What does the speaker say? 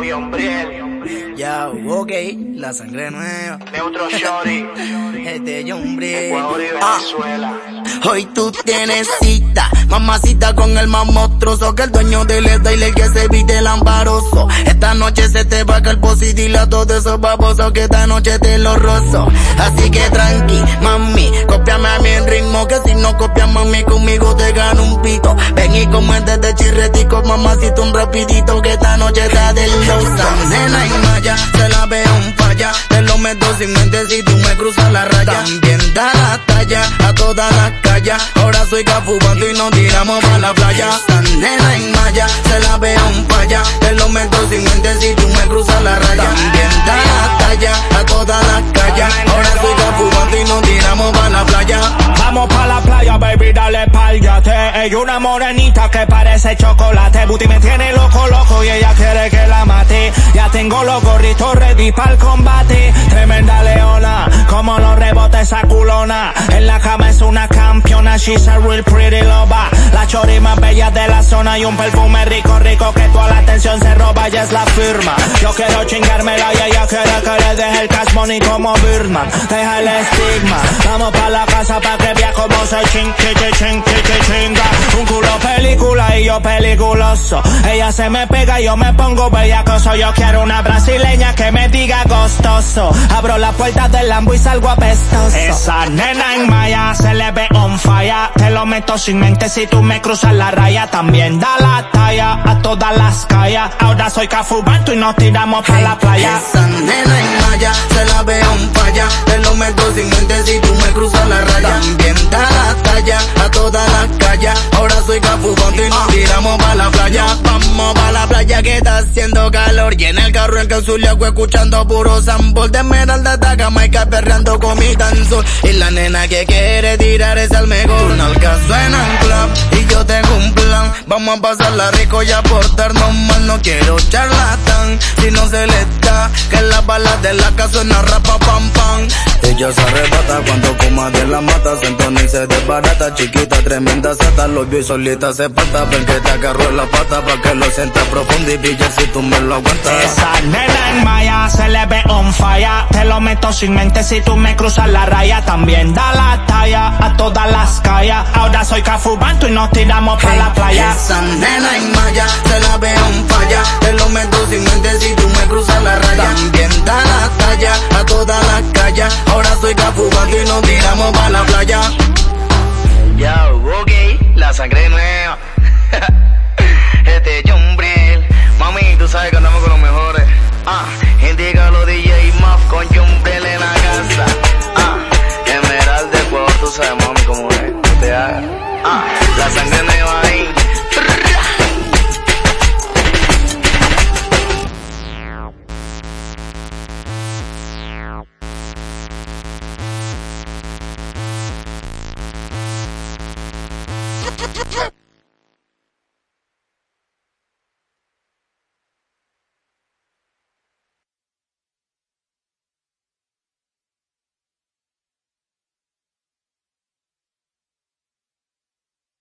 Umbriel. Ya, ok, la sangre nueva. Neutro Shorty. Este John Briel. Ecuador y Ah, Venezuela. hoy tú tienes cita, mamacita con el más monstruoso que el dueño del y que se viste el ambaroso. Esta noche se te va a caer positila todo esos babosos que esta noche te lo rozo. Así que tranqui, mami, copiame a mi ritmo que si no copias mami conmigo te gano un pito. Ven y comente de chirretico, mamacita un rapidito noche está del losa. Nena y maya, se la veo un falla, te lo meto sin mente si tú me cruzas la raya. También da la talla a todas las calles. Ahora soy cafubando y nos tiramos para la playa. Esta nena en maya, se la veo Vamos pa' la playa, baby, dale pa'l Ella una morenita que parece chocolate. Booty me tiene loco, loco y ella quiere que la mate. Ya tengo los gorritos ready pa'l combate. Tremenda como esa culona. En la cama es una campeona, she's a real pretty loba. La chori más bella de la zona y un perfume rico, rico que toda la atención se roba, ella es la firma. Yo quiero chingármela y ella quiere que le deje el cash money como Birdman. Deja el estigma, vamos pa' la casa pa' que vea cómo se ching, ching, ching, ching, chinga. Un peliculoso. Ella se me pega y yo me pongo bellacoso. Yo quiero una brasileña que me diga gostoso. Abro la puerta del Lambo y salgo apestoso. Esa nena en Maya se le ve on fire. Te lo meto sin mente si tú me cruzas la raya. También da la talla a todas las calles. Ahora soy cafubanto y nos tiramos pa' la playa. Esa nena en maya, se la veo un falla. Te lo meto sin mente si tú me cruzas la raya. También da la talla a todas que está haciendo calor. Y en el carro en Cauzuliaco escuchando puro sambol de esmeralda hasta Jamaica perreando con mi danzón. Y la nena que quiere tirar es al mejor. Nalgas suenan club y yo tengo un plan. Vamos a pasarla rico y a portarnos mal. No quiero charlatán balas de la casa suena rapa pam pam. Ella se arrebata cuando coma de la mata. Se entona y se desbarata. Chiquita, tremenda sata. Lo vio y solita se pata. Ven que te agarró la pata pa' que lo sienta profundo y pilla si tú me lo aguantas. Esa nena en Maya se le ve on fire. Te lo meto sin mente si tú me cruzas la raya. También da la talla a todas las calles. Ahora soy cafubanto y nos tiramos pa' la playa. Esa nena en maya, se la veo un falla. nos tiramos para la playa. Ya, ok, la sangre nueva. este yo